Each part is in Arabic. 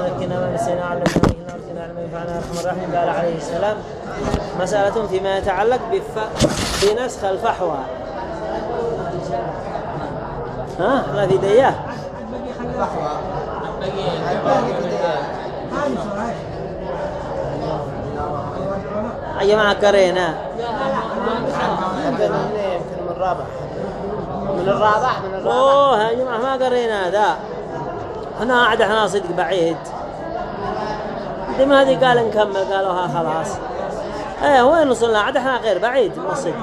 نسينا علمنا وإنا أرسلنا علما ينفعنا. يا أرحم الراحمين قال عليه السلام مسألة فيما يتعلق بف... بنسخ الفحوى. ها؟ ما في دياه يا جماعة قرينا من الرابع. من الرابع؟ من الرابع. أوه يا جماعة ما قرينا ذا هنا عاد إحنا صدق بعيد. ما هذه قال نكمل قالوا ها خلاص. إيه وين وصلنا؟ عاد إحنا غير بعيد من الصدق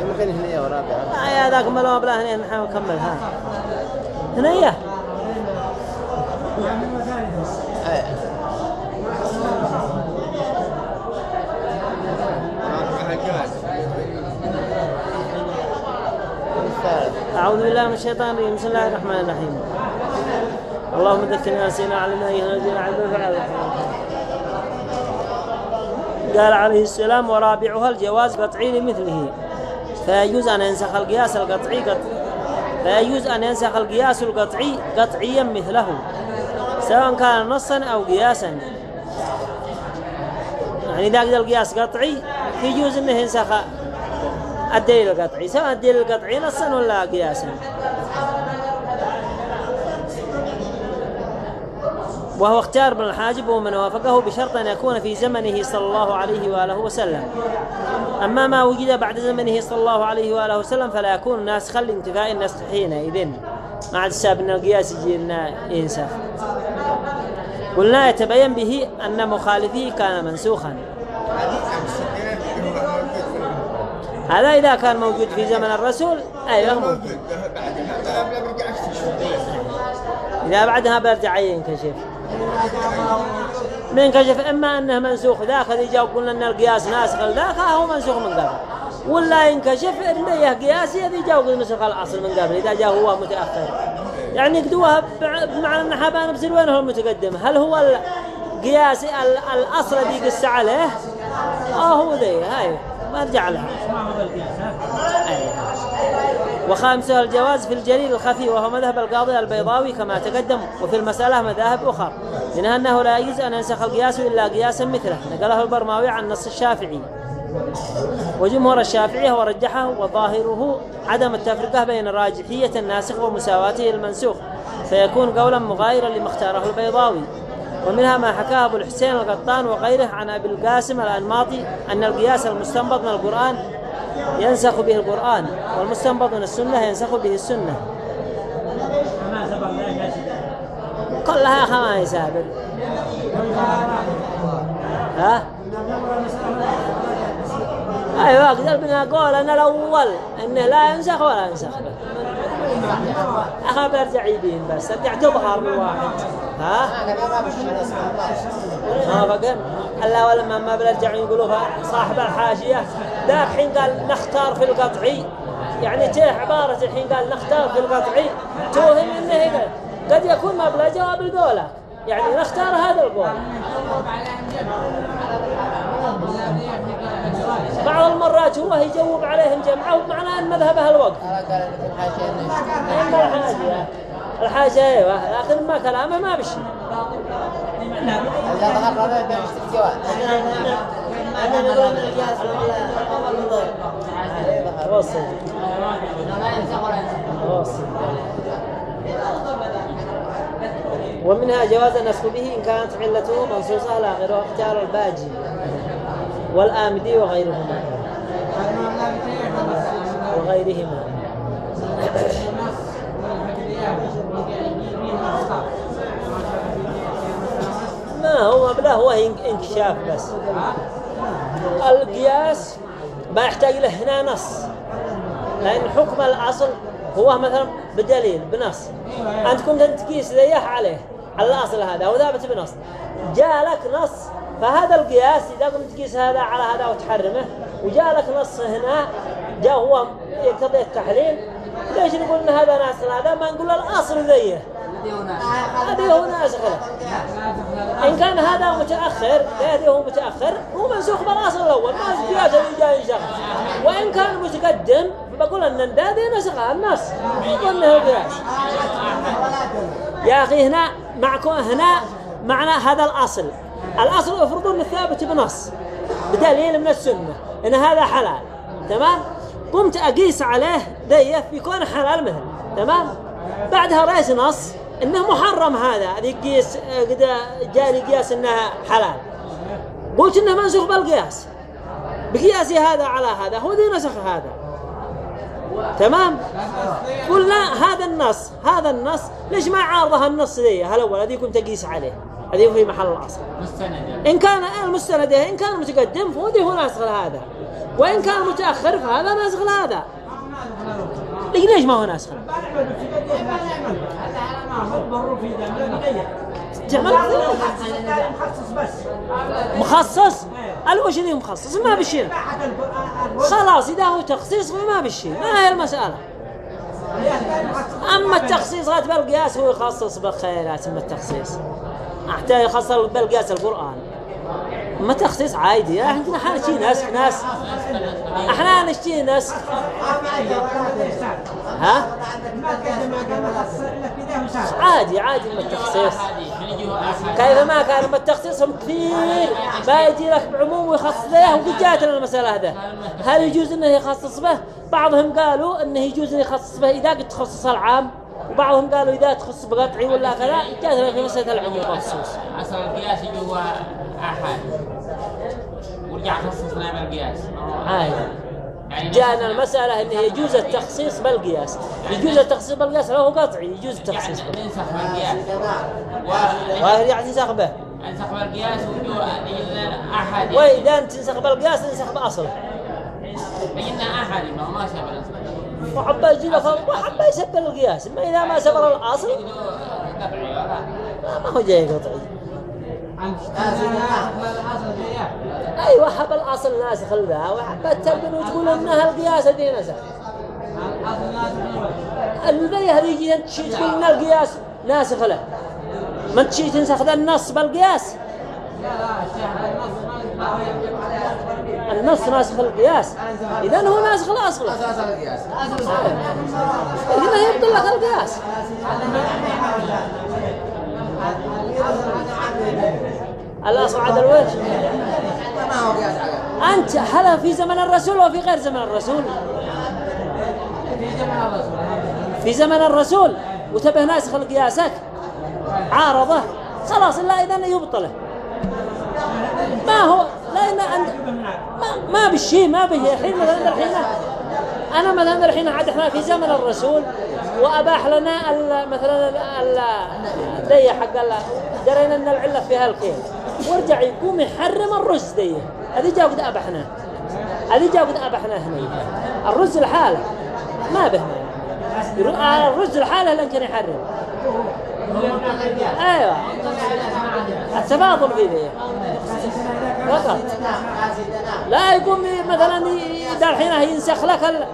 يمكن هنا ورابع لا يا ذاك ملوا بلا هنا نحاول نكمل ها. هنا إيه أعوذ بالله من الشيطان الرجيم. بسم الله الرحمن الرحيم. اللهم ذكرنا علمنا أيها الذين علمنا فعلا قال عليه السلام ورابعها الجواز قطعي لمثله. فيجوز أن ينسخ القياس القطعي قط... فيجوز أن ينسخ القياس القطعي قطعيا مثله سواء كان نصا أو قياسا. يعني إذا قد القياس قطعي يجوز أنه ينسخ الدليل القطعي سواء الدليل القطعي نصا ولا قياسا. وهو اختيار ابن الحاجب ومن وافقه بشرط أن يكون في زمنه صلى الله عليه وآله وسلم. أما ما وجد بعد زمنه صلى الله عليه وآله وسلم فلا يكون ناسخا لانتفاء النسخ حينئذ. ما عاد السبب أن القياس يجي لنا ينسخ. قلنا يتبين به أن مخالفيه كان منسوخا. هذا إذا كان موجود في زمن الرسول أيوه. موجود إذا بعدها برجع ينكشف ينكشف إما أنه منسوخ ذاك اللي جاء قلنا أن القياس ناسخ ذاك هو منسوخ من قبل. ولا ينكشف إنه قياسي الذي جاء نسخ الأصل من قبل إذا جاء هو متأخر. يعني يقدوها بمعنى أن حبان بصير وين هو المتقدم هل هو القياس ال- الأصل اللي يقس عليه؟ آه هو ذي هاي ما رجع لها. أي. وخامسها الجواز في الجليل الخفي وهو مذهب القاضي البيضاوي كما تقدم وفي المسألة مذاهب أخرى. منها أنه لا يجوز أن ينسخ القياس إلا قياسا مثله. نقله البرماوي عن نص الشافعي. وجمهور الشافعية ورجحه وظاهره عدم التفرقة بين راجحية الناسخ ومساواته المنسوخ فيكون قولا مغايرا لما اختاره البيضاوي. ومنها ما حكاه أبو الحسين القطان وغيره عن أبي القاسم الأنماطي أن القياس المستنبط من القرآن ينسخ به القرآن والمستنبط من السنة ينسخ به السنة. كلها خماس سابر ها؟ أيوه قدر بنا قول ان الأول إنه لا ينسخ ولا ينسخ. اخا برجع يبين بس ارجع تظهر من واحد. ها؟ ما فقر ألا ولما ما بنرجع يقولوا صاحب الحاشية. ذاك حين قال نختار في القطعي. يعني تيه عبارة الحين قال نختار في القطعي. توهم إنه قال قد يكون ما بلا جواب القولة. يعني نختار هذا القول. بعض المرات هو يجاوب عليهم جمعة ومعنى أن مذهبه الوقت اما الحاشية الحاشية. أيوه. لكن ما كلامه ما بشي. ومنها جواز النسخ به إن كانت علته منصوصة على غير أختيار الباجي. والآمدي وغيرهما. وغيرهما. ما هو بلا هو إنكشاف بس. القياس ما يحتاج له هنا نص. لأن حكم الأصل هو مثلا بدليل بنص. أنت كنت تقيس ذيه عليه على الأصل هذا هو ثابت بنص. جاء لك نص فهذا القياس إذا قمت تقيس هذا على هذا وتحرمه وجاء لك نص هنا جاء هو يقتضي التحليل ليش نقول إن هذا ناسخ هذا ما نقول الأصل ذيه. هذه هو ناسخ إن كان هذا متأخر هذه هو متأخر هو منسوخ بالأصل الأول ما القياس اللي جاي ينسخ وإن كان متقدم بقول أن هذه نسخها النص أنه قياس. يا أخي هنا معكم هنا معنى هذا الأصل. الأصل يفرضون الثابت بنص بدليل من السنة إن هذا حلال. تمام؟ قمت أقيس عليه دية بيكون حلال مثل. تمام؟ بعدها رأيت نص. إنه محرم هذا. هذه قيس قد جاني قياس إنها حلال. قلت إنه منسوخ بالقياس. بقياسي هذا على هذا. هو ذي نسخ هذا. تمام؟ قلنا هذا النص. هذا النص. ليش ما عارضها النص ذي هالأول هذه كنت أقيس عليه؟ هذه في محل الأصل. مستند إن كان المستند إن كان متقدم فهذه هو ناسخ هذا. وإن كان متأخر فهذا ناسخ هذا. ليش ليش ما هو ناسخ مخصص؟ الوش ذي مخصص ما بشيء خلاص إذا هو تخصيص فما بشيء ما هي المسألة. أما التخصيص غات بالقياس هو يخصص بالخيرات أما التخصيص. حتى يخصص بالقياس القرآن. أما التخصيص عادي إحنا إحنا نشتي نسخ ناس. إحنا نشتي نسخ ها؟ عادي عادي أما التخصيص. كيف ما كان أما التخصيص كثير. ما يجي لك بعموم ويخصص له وقد جاتنا المسألة هذا. هل يجوز إنه يخصص به؟ بعضهم قالوا إنه يجوز إنه يخصص به إذا قد تخصص العام. وبعضهم قالوا إذا تخصص بقطعي ولا كذا جاتنا في مسألة العموم. والخصوص اصل القياس يجي هو أحد. ورجع خصصنا بالقياس عادي. يعني جاءنا المسألة انه يجوز التخصيص بالقياس. يجوز التخصيص بالقياس لو هو قطعي يجوز التخصيص يعني ننسخ بالقياس يعني تنسخ به. وننسخ بالقياس وجو يجينا أحد. وإذا تنسخ بالقياس تنسخ بأصله. يجينا أحد ما ما شاف الأصل. وحبا يجي لك وحبا يسبر القياس. ما إذا ما سبر الأصل ما هو جاي قطعي أيوه حب الأصل ناسخ ذا وحبت تبين وتقول انها القياس هذه نسخ الذي هذه يجي أنت شي تقول إن القياس ناسخ له ما تشي تنسخ النص بالقياس. النص ناسخ القياس. إذا هو ناسخ الاصل إذا يبطل لك القياس. الاصل عاد الوجه أنت هل في زمن الرسول وفي غير زمن الرسول. في زمن الرسول. وتبه ناسخ القياسك عارضه. خلاص إلا إذا يبطله. ما هو لأن عند ما, ما بالشيء ما به الحين مثلا الحين أنا مثلا الحين عاد إحنا في زمن الرسول وأباح لنا مثلا ال- ال- دي حق ال- درينا أن العلة فيها الكيل ورجع يقوم يحرم الرز دي. هذه جاء قد أبحنا. هذه جاء قد أبحنا هنا. الرز الحالة. ما به. الرز الحالة لن كان يحرم. أيوه. التفاضل في ذي فقط لا يقوم مثلا الحين ينسخ لك ال...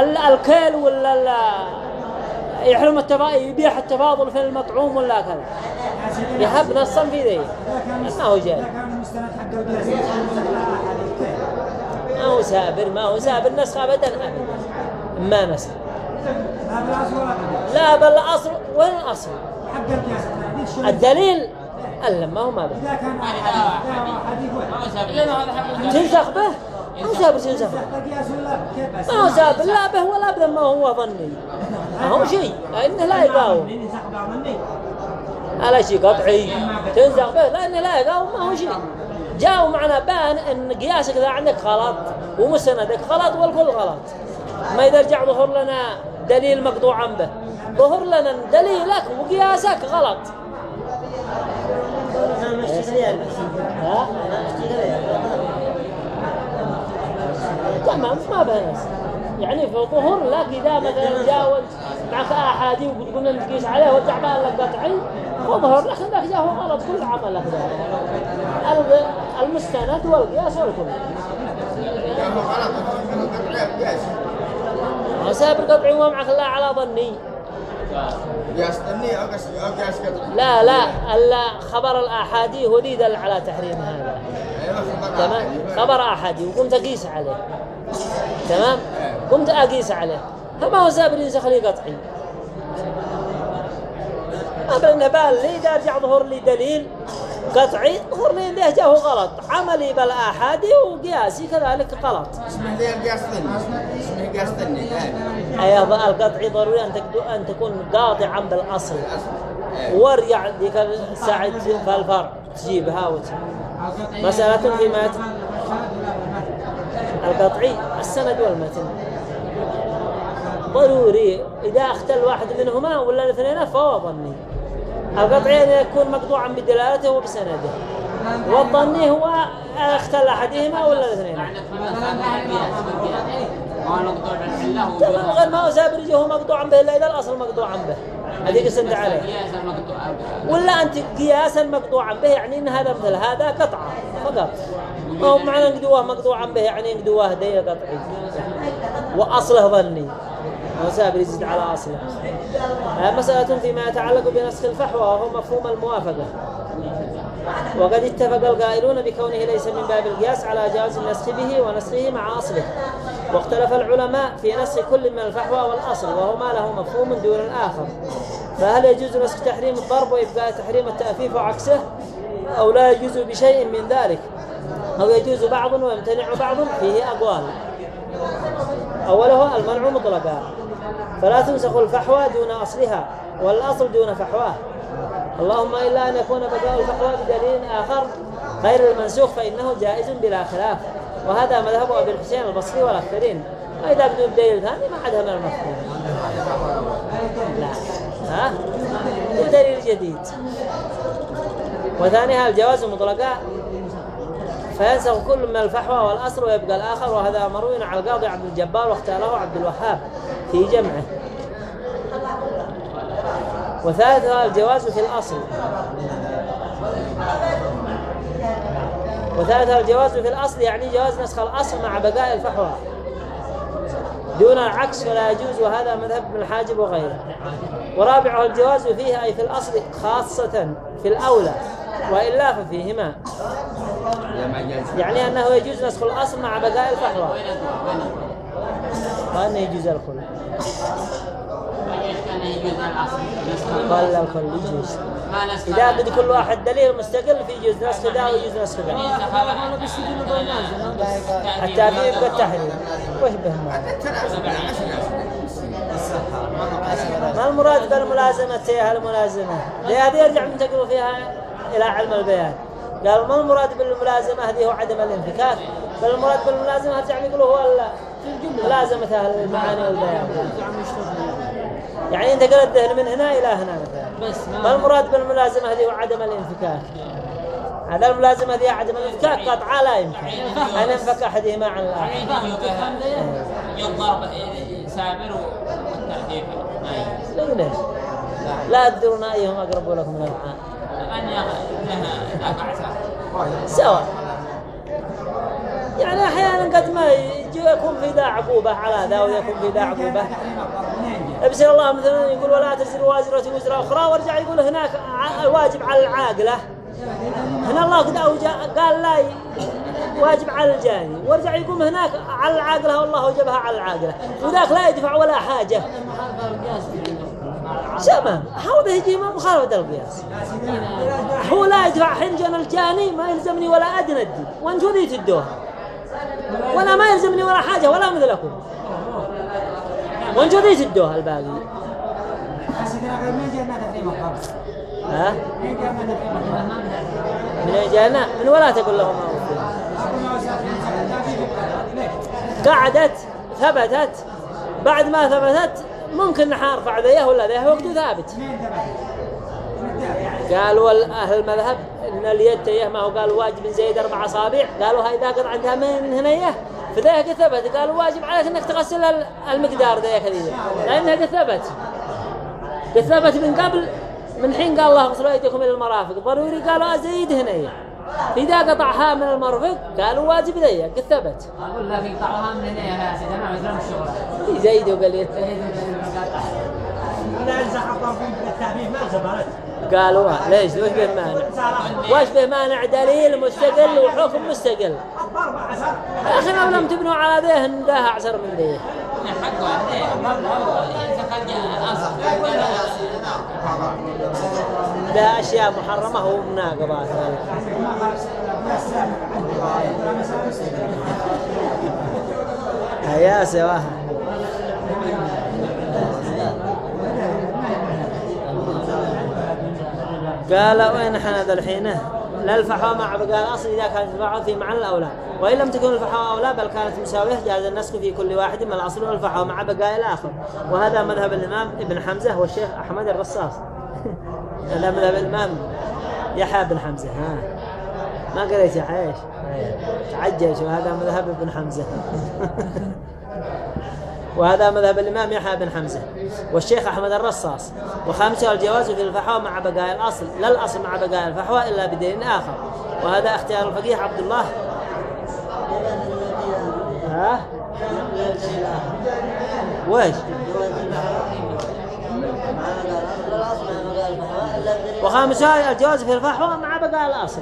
ال... الكيل ولا ال... يحرم التفا... يبيح التفاضل في المطعوم ولا كذا. يحب نصا في ذي. ما هو جاي. ما هو سابر ما هو سابر نسخ ابدا. ما نسخ. لا بل الاصل وين الأصل؟ الدليل الا ما هو ما به ما هو سابق تنسخ به ما هو سابر تنسخ به؟ ما هو سابر لا به ولا ابدا ما هو ظني. ما هو شيء لأنه لا يقاوم. على شيء قطعي. تنزغ به لأنه لا يقاوم ما هو شيء. جاءوا معنا بان إن قياسك اذا عندك غلط ومسندك غلط والكل غلط. ما إذا رجع ظهر لنا دليل مقطوعا به. ظهر لنا دليلك وقياسك غلط؟ تمام ما بأس. يعني في ظهور لك إذا مثلا جاوز معك أحادي وقلنا نقيس عليه بقى لك قطعي وظهر لك ذاك جاء هو غلط. كل عمل لك ذلك المستند والقياس والكل. هو سابر قطعي ومعك الله على ظني. يستني لا لا ألا خبر الآحادي هو ذي دل على تحريم هذا. تمام؟ خبر أحدي وقمت أقيس عليه. تمام؟ قمت أقيس عليه. فما هو سابر ينسخ لي قطعي. أما إنه بال لي إذا رجع ظهر لي دليل. قطعي ظهر لي إنه جاه غلط. عملي بالآحادي وقياسي كذلك غلط. اسمه ذي القياس ظني اسمه قياس ظني الآن أي القطعي ضروري أن تكون قاطعا بالأصل. ورجع ذيك الساعة في الفرع تجيبها وت... مسألة فيما يت... القطعي السند والمتن. ضروري إذا اختل واحد منهما ولا الاثنين فهو ظني. القطعي يكون مقطوعا بدلالته وبسنده. والظني هو أختل أحدهما ولا الاثنين تمام غير ما هو سابر يجيه مقطوعا به إلا إذا الأصل مقطوعا به. هذيك سند عليه. ولا أنت قياسا مقطوعا به يعني إن هذا مثل هذا قطعة فقط. ما هو معنى نقدوه مقطوعا به يعني نقدوه هدية قطعي وأصله ظني. هو سابر يزيد على أصله. آه، مسألة فيما يتعلق بنسخ الفحوى وهو مفهوم الموافقة. وقد اتفق القائلون بكونه ليس من باب القياس على جواز النسخ به ونسخه مع أصله. واختلف العلماء في نسخ كل من الفحوى والأصل وهو ما له مفهوم دون الآخر. فهل يجوز نسخ تحريم الضرب وإبقاء تحريم التأفيف وعكسه؟ أو لا يجوز بشيء من ذلك؟ أو يجوز بعض ويمتنع بعض؟ فيه أقوال. أوله المنع مطلقا. فلا تنسخ الفحوى دون أصلها والأصل دون فحواه. اللهم إلا أن يكون بقاء الفحوى بدليل آخر غير المنسوخ فإنه جائز بلا خلاف. وهذا مذهب أبي الحسين البصري والأكثرين. وإذا بدون دليل ثاني ما عندها من المفهوم. لا. ها؟ دليل جديد. وثانيها الجواز مطلقا فينسخ كل من الفحوى والأصل ويبقى الآخر وهذا مروي على القاضي عبد الجبار واختاره عبد الوهاب في جمعه. وثالثها الجواز في الأصل. وثالثها الجواز في الأصل يعني جواز نسخ الأصل مع بقاء الفحوى. دون العكس فلا يجوز وهذا مذهب ابن الحاجب وغيره. ورابعه الجواز فيه أي في الأصل خاصة في الأولى. وإلا ففيهما. يعني أنه يجوز نسخ الأصل مع بقاء الفحوى. وأنه يجوز الكل قال الكل يجوز. إذا قد كل واحد دليل مستقل في يجوز نسخ ذا ويجوز نسخ ذا. حتى في يبقى التحريم. وشبه ما المراد بالملازمة هي الملازمة لهذه يرجع من تقروا فيها؟ إلى علم البيان. قال ما المراد بالملازمة؟ هذه هو عدم الانفكاك. بل المراد بالملازمة يرجع يقولوا هو ملازمة أهل المعاني والبيان. يعني أنت قلت الذهن من هنا إلى هنا مثلا. بس ما المراد بالملازمة؟ هذه هو عدم الانفكاك. هذا الملازمة هذه عدم الانفكاك قطعا لا يمكن. أن ينفك أحدهما عن الآخر. يضرب سابر والتأديب لكن ليش؟ لا تدرون أيهم أقرب لكم من العام أن سواء. يعني أحيانا قد ما يكون في ذا عقوبة على ذا ويكون في ذا عقوبة. ابسل الله مثلا يقول ولا تزر وازرة وزر أخرى وارجع يقول هناك الواجب على العاقلة. هنا الله قد قال لا واجب على الجاني وارجع يقوم هناك على العاقلة والله أوجبها على العاقلة. وذاك لا يدفع ولا حاجة. سمع هذا يجي ما مخالفة القياس. هو لا يدفع حنجن الجاني ما يلزمني ولا أدنى الدين. وانتوا ذي تدوها ولا ما يلزمني ولا حاجة ولا مثلكم وانتوا ذي تدوها الباقي؟ ها؟ من أين جاءنا؟ من ولا تقول لهم هو. قعدت ثبتت بعد ما ثبتت ممكن نحارفع ذيه ولا ذيه؟ وقته ثابت. قالوا ال- أهل المذهب إن اليد تيه ما هو قالوا واجب زيد أربع أصابع. قالوا هاي إذا قد عندها من هنية فذيه قد ثبت. قالوا واجب عليك إنك تغسل ال- المقدار ذيه كذي لأنها قد ثبت. قد ثبت من قبل من حين قال الله اغسلوا أيديكم إلى المرافق. ضروري قالوا أزيد هنية فإذا قطعها من المرفق قالوا واجب ذي قد ثبت. أقول لك يقطعوها من هنا يا أنا ما يزرم الشغل زيد وقليل لا قالوا ليش؟ وش به مانع؟ وش به مانع؟ دليل مستقل وحكم مستقل. يا أخي ما لم تبنوا على ذيه؟ إن ذاها أعسر من ذيه. بها أشياء محرمة ومناقضات هيا سواها قال وين إحنا ذا الحين؟ لا الفحوى مع بقاء الأصل إذا كانت الفحوى في معنى الأولى وإن لم تكن الفحوى أولى بل كانت مساوية جاز النسخ في كل واحد من الأصل والفحوى مع بقاء الآخر. وهذا مذهب الإمام ابن حمزة والشيخ أحمد الرصاص. هذا مذهب الإمام يحيى بن حمزة. ها. ما قريت يا حيش تعجل شو هذا مذهب ابن حمزة. وهذا مذهب الإمام يحيى بن حمزة والشيخ أحمد الرصاص. وخامسه الجواز في الفحوى مع بقاء الأصل لا الأصل مع بقاء الفحوى إلا بدين آخر. وهذا اختيار الفقيه عبد الله. ها؟ ويش؟ وخامسها الجواز في الفحوى مع بقاء الأصل.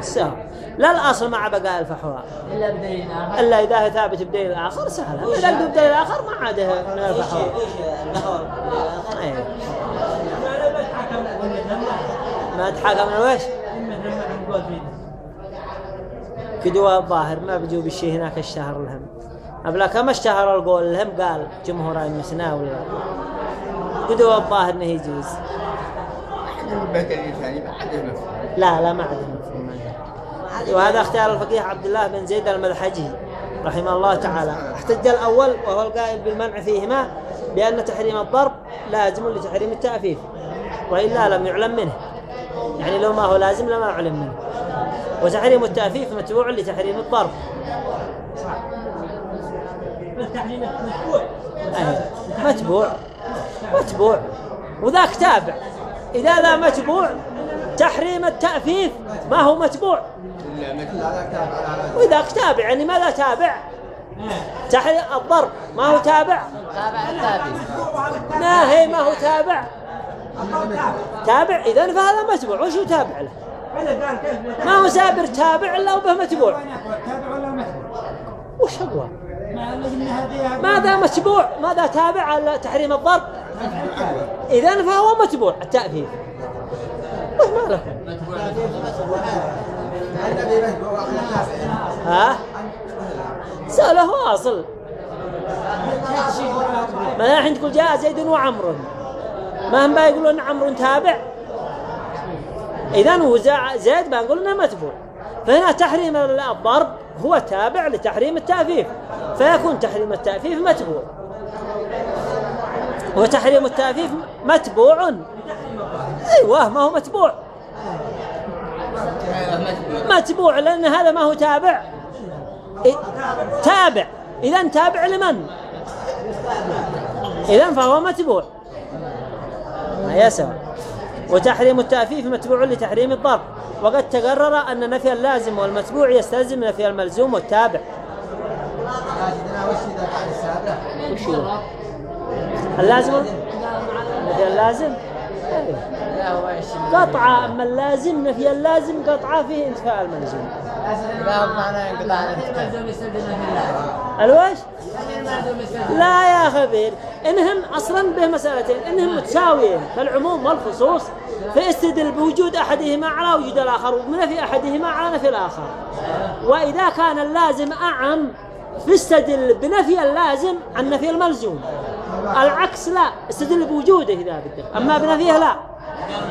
سهل. لا الأصل مع بقاء الفحوى. إلا بدليل آخر. إلا إذا هي ثابت بدليل آخر سهلة إذا قلت بدليل آخر ما عاد من الفحوى. أي. ما تحاكم من ويش كدوا الظاهر ما بيجوا بالشيء هناك الشهر لهم أبلا كم اشتهر القول لهم قال جمهور المسنا ولا كدوا الظاهر إنه يجوز. لا لا ما عاد مفهوم وهذا اختيار الفقيه عبد الله بن زيد المذحجي رحمه الله تعالى. احتج الأول وهو القائل بالمنع فيهما بأن تحريم الضرب لازم لتحريم التأفيف وإلا لم يعلم منه. يعني لو ما هو لازم لما علم منه. وتحريم التأفيف متبوع لتحريم الضرب. أي. متبوع متبوع. وذاك تابع. إذا ذا متبوع تحريم التأفيف ما هو متبوع وذاك تابع يعني ماذا تابع؟ تحريم الضرب ما هو تابع؟ تابع ما هي ما هو تابع؟ تابع إذا فهذا متبوع وش يتابع له؟ ما هو سابر تابع إلا وبه متبوع تابع وش هذه ماذا متبوع ماذا تابع على تحريم الضرب؟ إذا فهو متبوع التأفيف وش ما له ها؟ سأله واصل ما الحين تقول جاء زيد وعمر. ما هم يقولون عمرو تابع؟ إذا هو زيد بنقول إنه متبوع فهنا تحريم الضرب هو تابع لتحريم التأفيف فيكون تحريم التأفيف متبوع وتحريم التأفيف متبوع. أيوه ما هو متبوع. متبوع لأن هذا ما هو تابع. إيه، تابع. إذا تابع لمن؟ إذا فهو متبوع. ما يسوى وتحريم التأفيف متبوع لتحريم الضرب. وقد تقرر أن نفي اللازم والمتبوع يستلزم نفي الملزوم والتابع. وش اللازم؟ نفي اللازم؟ قطعة أما اللازم نفي اللازم قطعة فيه انتفاء الملزوم لا انقطاع الوش لا يا خبير إنهم أصلا به مسألتين إنهم متساويين فالعموم والخصوص فيستدل بوجود أحدهما على وجود الآخر وبنفي أحدهما على نفي الآخر. وإذا كان اللازم أعم فاستدل بنفي اللازم عن نفي الملزوم. العكس لا استدل بوجوده إذا بدك. أما بنفيه لا.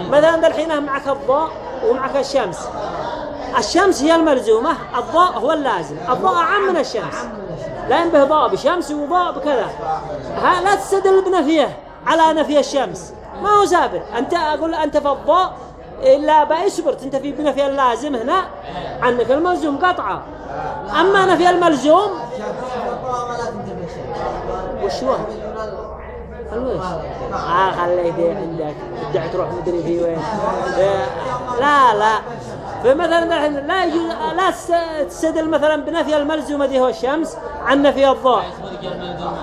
مثلا الحين معك الضوء ومعك الشمس. الشمس هي الملزومة الضوء هو اللازم. الضوء أعم من الشمس. لأن به ضوء بشمس وضوء بكذا. لا تستدل بنفيه على نفي الشمس. ما هو سابر أنت أقول أنت في الضوء إلا بأسبر تنتفي بنفي اللازم هنا. عنك الملزوم قطعة. أما نفي الملزوم وش هو؟ الوش آه خليه دي عندك. بدك تروح مدري في وين. إيه، لا لا. فمثلا الحين لا يجوز لا تس- تستدل مثلا بنفي الملزومة دي هو الشمس عن نفي الضوء.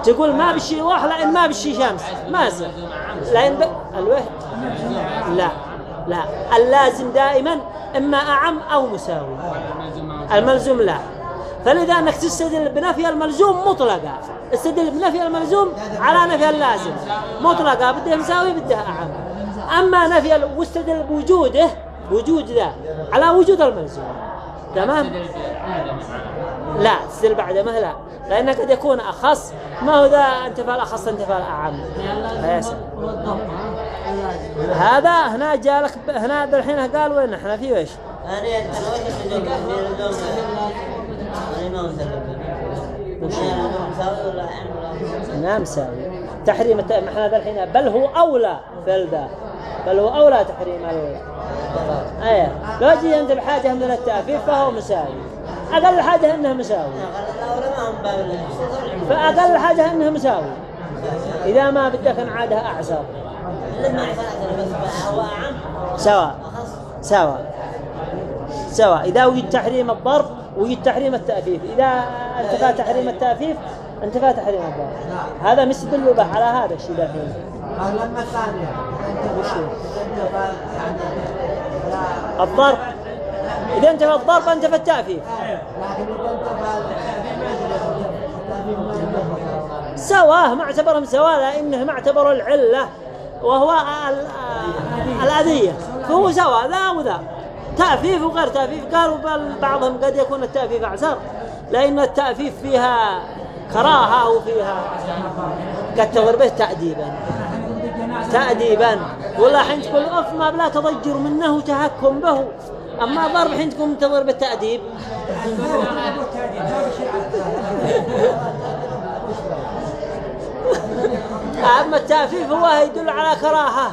تقول ما بشي روح لأن ما بشي شمس. ما يصير لأن ب... الوه. لا لا. اللازم دائما إما أعم أو مساوي. الملزوم لا. فلذا أنك تستدل بنفي الملزوم مطلقا. استدل بنفي الملزوم على نفي اللازم. مطلقا بده مساوي بده أعم. أما نفي ال- واستدل بوجوده وجود ذا على وجود الملزوم. تمام؟ لا تستدل بعد ما لا لأنه قد يكون أخص. ما هو ذا انتفى الأخص انتفى الأعم. هذا هنا جالك هنا الحين قال وين؟ إحنا في وش أنا ما مساوي ما مساوي تحريم إحنا الحين بل هو أولى في الذا بل هو أولى تحريم ال... إيه لو جي انت بحاجة من التأفيف فهو مساوي. أقل حاجة انه مساوي. فأقل حاجة انه مساوي. إذا ما بدك هو أعم سواء. سواء. سواء. إذا وجد تحريم الضرب وجد تحريم التأفيف. إذا انتفى تحريم التأفيف انتفى تحريم الضرب هذا مستدل به على هذا الشيء الحين لما هو؟ الضرب. إذا انتفى الضرب انتفى التأفيف. لكن إذا انت سواه ما اعتبرهم سواه لأنه ما اعتبروا العلة وهو ال- الأذية. فهو سوى ذا وذا. تأفيف وغير تأفيف. قالوا بل بعضهم قد يكون التأفيف أعسر لأن التأفيف فيها كراهة وفيها قد تغر به تأديبا. تأديبا. ولا حين تقول أف ما بلا تضجر منه وتهكم به. أما ضرب حين تكون منتظر بالتأديب أما التأفيف هو يدل على كراهة.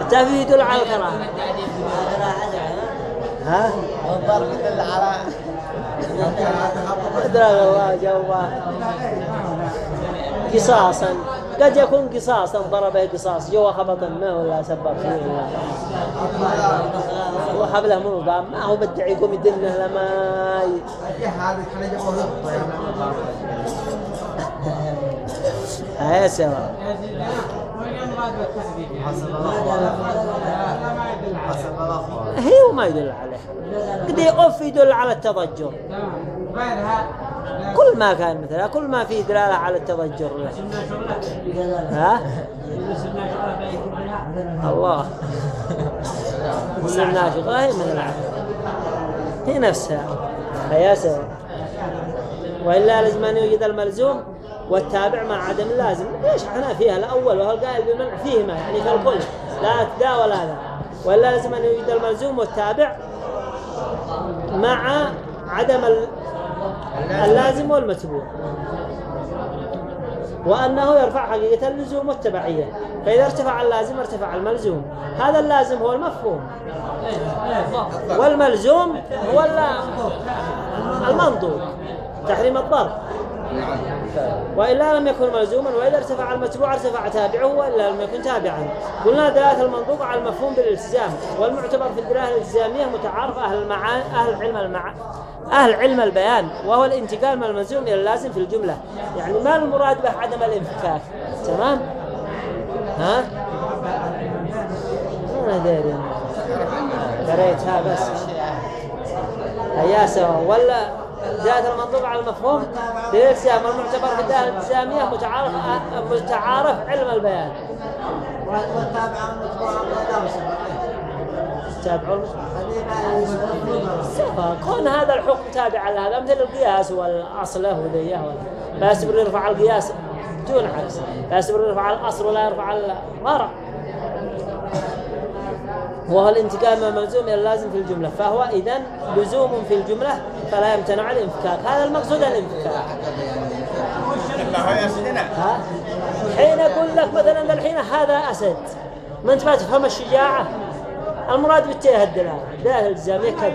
التأفيف يدل على الكراهة ها؟ والضرب يدل على أدرى الله جوا قصاصا. قد يكون قصاصا ضربه قصاص. جوا خبط منه ولا سبب فيه ولا هو حبله منه قام ما هو بدع يقوم يدنه لما هيا سوا هي وما يدل عليه. قد يقف يدل على التضجر. كل ما كان مثلا كل ما فيه دلالة على التضجر له. ها؟ الله. كل الناشطة هي مثل العقل. هي نفسها. سوا وإلا لازم أن يوجد الملزوم والتابع مع عدم اللازم. ليش؟ إحنا فيها الأول وهو القائل بالمنع فيهما يعني كالكل. لا ذا ولا وإلا لازم أن يوجد الملزوم والتابع مع عدم ال- اللازم والمتبوع. وأنه يرفع حقيقة اللزوم والتبعية. فإذا ارتفع اللازم ارتفع الملزوم. هذا اللازم هو المفهوم. والملزوم هو ال- المنظور تحريم الضرب. وإلا لم يكن ملزوما وإذا ارتفع المتبوع ارتفع تابعه وإلا لم يكن تابعا. قلنا دلالة المنطوق على المفهوم بالالتزام والمعتبر في الدلالة الالتزامية متعارف أهل المعاني أهل علم المع... أهل علم البيان وهو الانتقال من الملزوم إلى اللازم في الجملة. يعني ما المراد به عدم الانفكاك؟ تمام؟ ها؟ ما أدري قريتها بس. هيا سوا ولا زاد المنطوق على المفهوم. بالالتزام والمعتبر في الدلالة الالتزامية متعارف متعارف علم البيان. والتابع المتبوع سفا كون هذا الحكم تابعا لهذا مثل القياس والأصل وذيه لا يستمر يرفع القياس دون عكس. يستمر يرفع الأصل ولا يرفع الفرع وهو الانتقال من الملزوم إلى اللازم في الجملة. فهو إذن لزوم في الجملة فلا يمتنع الانفكاك هذا المقصود الانفكاك ها؟ حين يقول لك مثلا الحين هذا أسد. ما أنت ما تفهم الشجاعة؟ المراد بالتيه الدلالة دلالة الالتزامية كذا.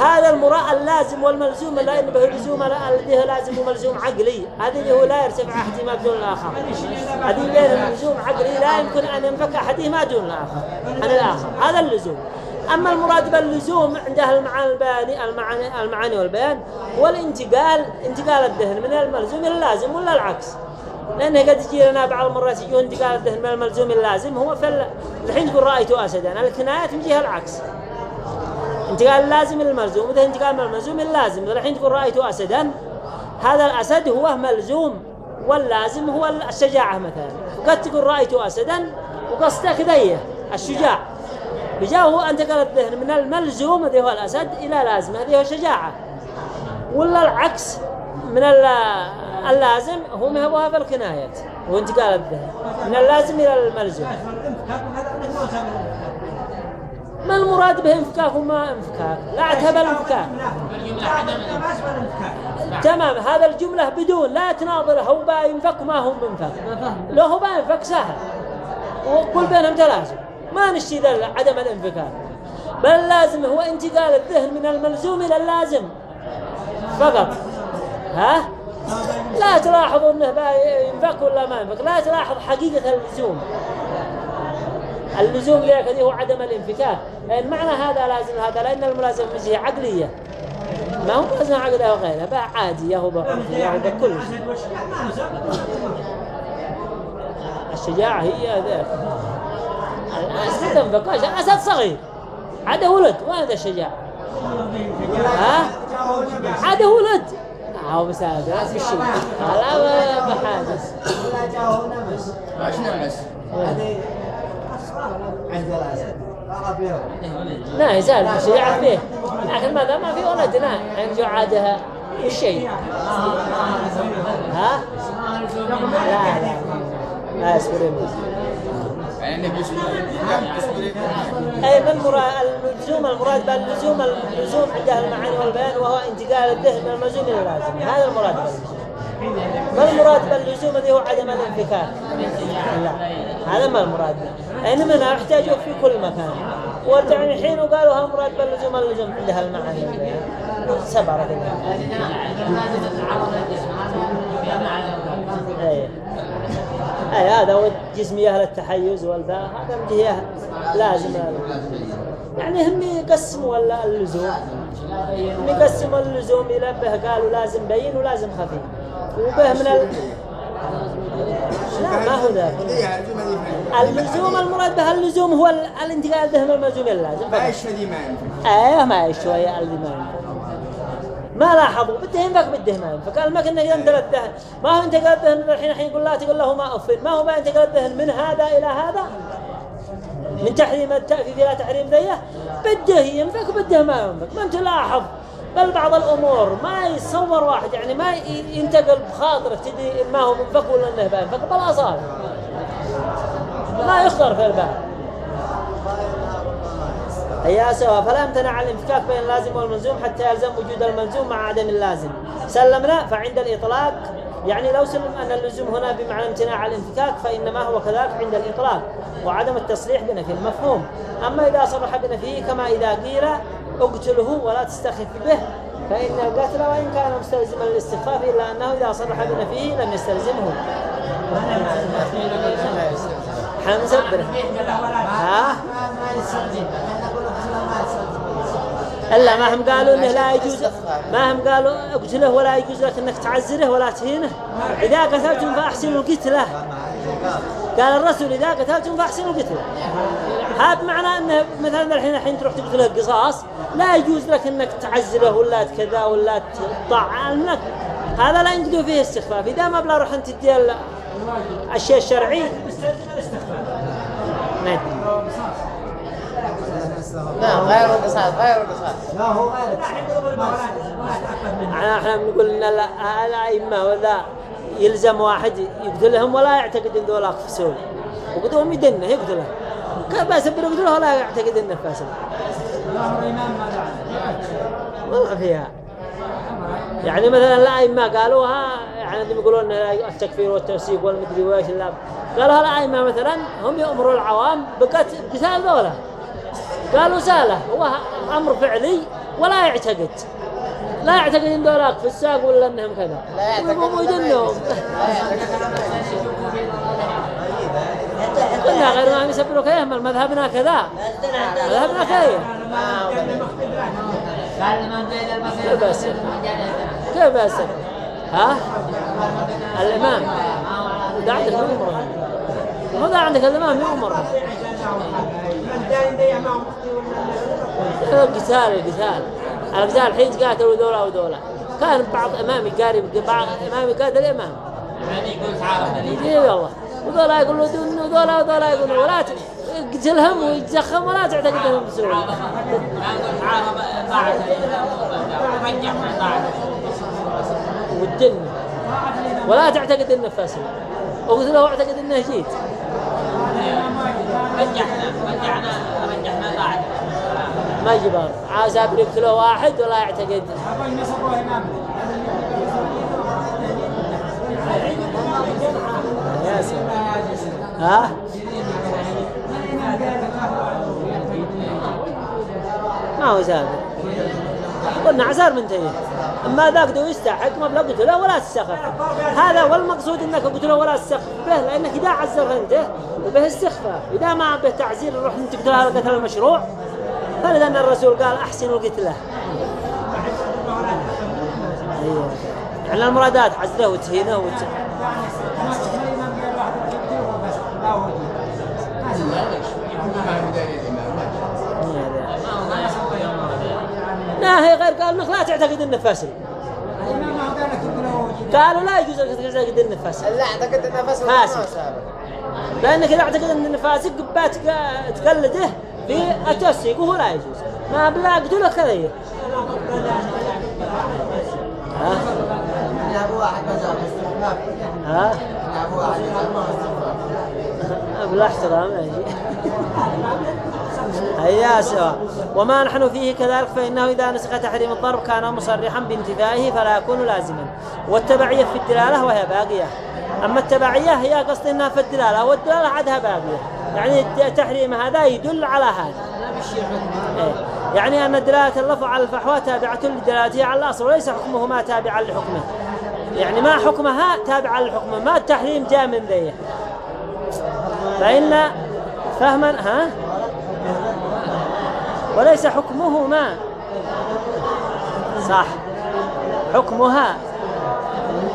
هذا المراء اللازم والملزوم لا ينبه لزوم الذي هو لازم وملزوم عقلي. هذا اللي هو لا يرتفع أحدهما بدون الآخر. هذه بين اللزوم عقلي لا يمكن أن ينفك أحدهما دون الآخر. عن الآخر. هذا اللزوم. أما المراد باللزوم عنده المعاني البياني المعاني, المعاني والبيان والانتقال انتقال الذهن من الملزوم إلى اللازم ولا العكس؟ لأنه قد يجي لنا بعض المرات يجون انتقال الذهن من الملزوم إلى اللازم هو في ال- الحين تقول رأيت أسدا الكنايات من جهة العكس. انتقال اللازم إلى الملزوم وده انتقال من الملزوم إلى اللازم الحين تقول رأيت أسدا هذا الأسد هو ملزوم واللازم هو الشجاعة مثلا. قد تقول رأيت أسدا وقصدك ذيه الشجاع. بجاءه أنت قال الذهن من الملزوم هذا هو الأسد إلى لازم هذه هو شجاعة ولا العكس من ال- اللازم هو ما هو هذا الكناية. وانتقال الذهن من اللازم إلى الملزوم. ما المراد به انفكاك وما انفكاك؟ لا اعتبر الانفكاك. تمام هذا الجملة بدون لا تناظر هو با ينفك ما هو منفك لو هو با ينفك سهل. وكل بينهم تلازم. ما نشتي ذا عدم الانفكاك بل لازم هو انتقال الذهن من الملزوم إلى اللازم. فقط. ها؟ لا تلاحظ إنه ينفك ولا ما ينفك. لا تلاحظ حقيقة اللزوم. اللزوم هذه هو عدم الانفكاك لأن معنى هذا لازم هذا لأن الملازمة مجيه عقلية. ما هو لازم عقلية وغيرها بقى عادية هو بعرفية هو بكل شيء الشجاعة هي ذاك. الأسد تنفكاش الأسد صغير. عاد ولد. وين ذا الشجاعة ها؟ عاد ولد. هو بس هذا ما في شيء لا بحادث لا جاءه نمس إيش نمس؟ هذه لا يزال الشجاعة فيه. لكن ماذا؟ ما في ولد. لا يرجع عادها. الشيء ها؟ لا لا لا. لا يصبر أي اللزوم المراد باللزوم اللزوم عنده المعاني والبيان وهو انتقال الذهن من الملزوم إلى اللازم هذا المراد ما المراد باللزوم الذي هو عدم الانفكاك لا. هذا ما المراد لأن منها يحتاجه في كل مكان. وارجعوا الحين وقالوا ها المراد باللزوم اللزوم عندها المعاني والبيان. سبعة رقم. أي أي هذا هو الجسمية للتحيز والذا. هذا من جهة لازم. يعني هم يقسموا ولا اللزوم. هم يقسموا اللزوم إلى به قالوا لازم بين ولازم خفي. وبه من ال... لا ما هو ذاك اللزوم المراد به اللزوم هو ال- الانتقال به من اللازم. ما. إيش هذه ما ينفع أيه ما هي شوية اللي ما ينفع ما لاحظوا بده ينفك بده ما ينفك قال ما كنا ينتقل الذهن ما هو انتقل الذهن من الحين الحين يقول لا تقول له ما أفن ما هو ما انتقل الذهن من هذا إلى هذا؟ من تحريم التأفيف إلى تحريم ذيه؟ بده ينفك بده ما ينفك. ما انت لاحظ. بل بعض الأمور ما يتصور واحد يعني ما ينتقل بخاطره تدري ما هو منفك ولا إنه بينفك. بالأصالة ما يخطر في البال. هي سواء فلا يمتنع الانفكاك بين اللازم والملزوم حتى يلزم وجود الملزوم مع عدم اللازم. سلمنا فعند الإطلاق يعني لو سلم أن اللزوم هنا بمعنى امتناع الانفكاك فإنما هو كذلك عند الإطلاق وعدم التصريح بنفي المفهوم. أما إذا صرح بنفيه كما إذا قيل اقتله ولا تستخف به فإن القتل وإن كان مستلزما للاستخفاف إلا أنه إذا صرح بنفيه لم يستلزمه. حمزة بن ها ما ما يستخدم إحنا نقول إحنا ما يستخدم ألا ما هم قالوا إنه لا يجوز ما هم قالوا أقتله ولا يجوز لك إنك تعزره ولا تهينه. إذا قتلتم فأحسنوا القتله قال الرسول إذا قتلتم فأحسنوا القتله هذا معنى إنه مثلا الحين الحين تروح تقتله قصاص لا يجوز لك إنك تعزره ولا كذا ولا تطعنك هذا لا ينقدوا فيه استخفاف. إذا ما بلا روح أنت تدي ال- الشيء الشرعي. ما لا غير القصاص غير القصاص لا هو غير إحنا إحنا بنقول إن ال- الائمه وذا يلزم واحد يقتلهم ولا يعتقد إن ذولاك فسول وقدوم يدنه يقتله. بس يقتله ولا يعتقد إنه فاسد. والله فيها. يعني مثلا الائمه قالوها يعني يقولون التكفير والتوثيق والمدري وإيش لا قالوا الائمه مثلا هم يأمروا العوام بقتل قتال ذولا. قالوا سهلة هو أمر فعلي ولا يعتقد. لا يعتقد إن ذولاك في الساق ولا إنهم كذا. لا يعتقد يعتقد قلنا غير ما يسبروا كيهم مذهبنا كذا. مذهبنا بين كيف أسر كيف أسر ها؟ الإمام. ده عندك يؤمر ده عندك الإمام يؤمر القتال القتال القتال الحين قاتلوا ذولا وذولا كان بعض إمامي قارب بعض إمامي قاتل إمام. يعني يقول تعارض يجي والله. وذولا يقولوا دون وذولا وذولا يقولوا ولا ت- يقتلهم ويتزخم ولا تعتقد تعالى رجعنا طاعة والجن. ولا تعتقد إنه فاسد. وقلت له أعتقد إنه جيت. رجعنا رجعنا. ما يجي بار عاوز يقتله واحد ولا يعتقد؟ ها؟ ما هو سابق قلنا عسار منتهي أما ذاك دو يستحق ما بلا قتله ولا تستخف. هذا والمقصود إنك قتله ولا تستخف. به لأنك إذا عزر أنت وبه استخفاف إذا ما به تعزير روح أنت قتلها القتل المشروع. فلذا الرسول قال احسنوا قتله أيوة. يعني المرادات عزله وتهينة وت... لا هي غير قال إنك لا تعتقد إنه فاسد قالوا لا يجوز أنك تعتقد إنه فاسد لا أعتقد إنه فاسد. سابق. لأنك إذا اعتقد إنه فاسد قبات تقلده في التوثيق وهو لا يجوز. ما بلا كذا. هي. ها؟ ها؟ بلا احترام شيخ. هيا سواء وما نحن فيه كذلك فإنه إذا نسخ تحريم الضرب كان مصرحا بانتفائه فلا يكون لازما. والتبعية في الدلالة وهي باقية. أما التبعية هي قصد أنها في الدلالة والدلالة عدها باقية. يعني تحريم هذا يدل على هذا. إيه. يعني أن دلالة اللفظ على الفحوى تابعة لدلالته على الأصل وليس حكمهما تابعا لحكمه. يعني ما حكمها تابعا لحكمه ما التحريم جاء من ذيه. فإن فهما ها؟ وليس حكمهما. صح. حكمها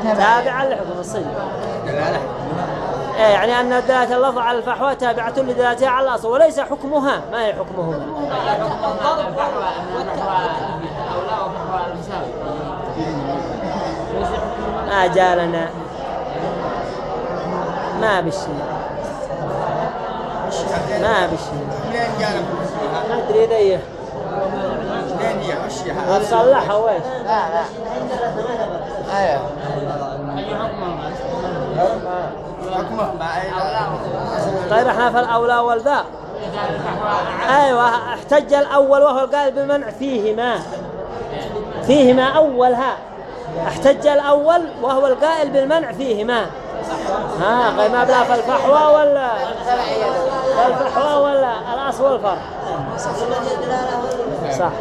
تابعا لحكم إيه يعني أن دلالة اللفظ على الفحوى تابعة لدلالتها على الأصل وليس حكمها. ما هي حكمهما؟ ما جالنا ما بشي. ما بشي. ما أدري ذي وتصلحها ويش؟ لا لا. أيوه. أي حكمهما؟ طيب إحنا في الأولى الفحوى أيوه احتج الأول وهو القائل بالمنع فيهما. فيهما اولها احتج الأول وهو القائل بالمنع فيهما. ها غير ما بلا فالفحوى ولا فالفحوى ولا الأصل والفرع. صح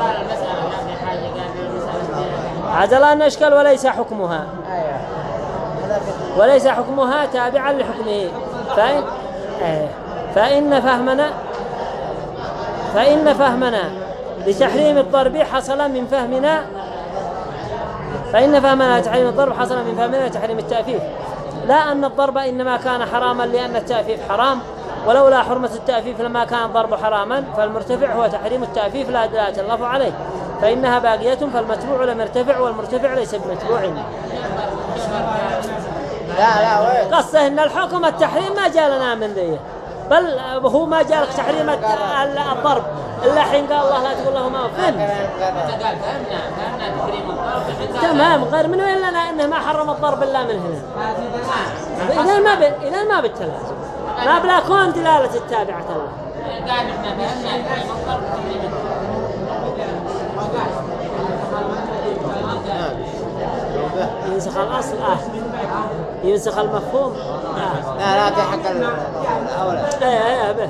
قال المسألة ما في حاجة قال المسألة عدل ان اشكال وليس حكمها. وليس حكمها تابعا لحكمه. فإن, آه، فإن فهمنا فإن فهمنا لتحريم الضرب حصل من فهمنا فإن فهمنا لتحريم الضرب حصل من فهمنا لتحريم التأفيف. لا أن الضرب إنما كان حراما لأن التأفيف حرام ولولا حرمة التأفيف لما كان الضرب حراما فالمرتفع هو تحريم التأفيف لا دلالة اللفظ عليه. فإنها باقية فالمتبوع لم يرتفع والمرتفع ليس بمتبوع. لا لا وين؟ قصة إن الحكم التحريم ما جالنا من ذي. بل هو ما جالك تحريم الت- ال- الضرب. إلا حين قال الله لا تقول فهمنا تحريم الضرب تمام غير من وين لنا إنه ما حرم الضرب إلا من هنا؟ إذا ما ب... إذا ما بالتلازم. ما بلا كون دلالة التابعة. له قال إحنا فهمنا تحريم الضرب تحريم الضرب ينسخ الاصل آه. ينسخ المفهوم. آه. لا لا في حق ال- الاولى إيه إيه به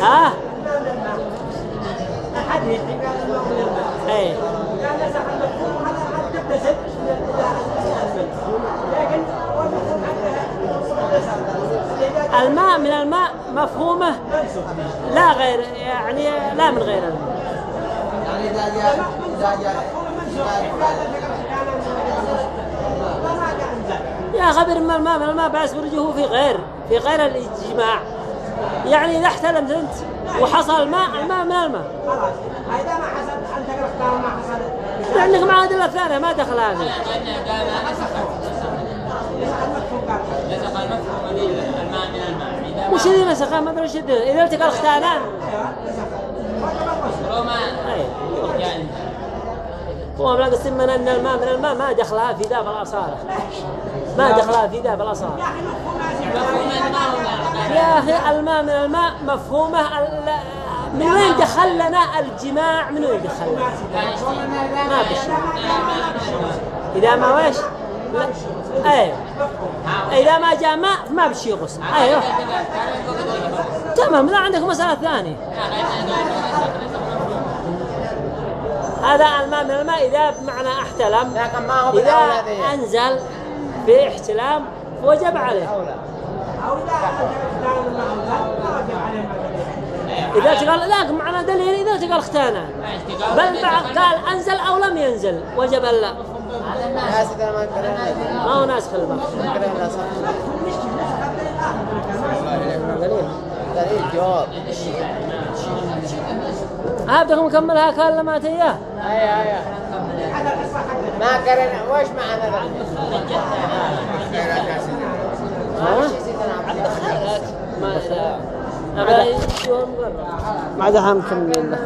ها؟ إيه. الماء من الماء مفهومه لا غير يعني لا من غير الماء. يعني جاء جاء يا خبر ما من الماء بس برجه في غير في غير الإجماع يعني إذا احتلمت أنت وحصل الماء الماء من الماء خلاص إذا ما حصل أنت اختار ما حصل لأنك مع أدلة ثانية ما دخل هذه وش اللي مسخه ما أدري وش. إذا التقى الختانان يعني هو لا قسم من أن الماء من الماء ما دخلها في ذاب الأصالة ما دخلها في الماء ولا يا أخي الماء من الماء مفهومه من وين دخل لنا الجماع؟ من وين دخل لنا؟ ما بشي إذا ما وش؟ لا. أيوه إذا ما جاء ماء ما بشي غسل أيوه. تمام لا عندك مسألة ثانية. هذا الماء من الماء إذا بمعنى أحتلم إذا أنزل في احتلام وجب عليه. إذا تقال لا معنى دليل إذا تقال اختانا بل قال أنزل أو لم ينزل. وجب لا. ما هو ناسخ صح دليل دليل جواب هابدكم مكملها كان لما تياه. أي أي ما قرأنا وش معنى ذا ما قرر بعدها مكملين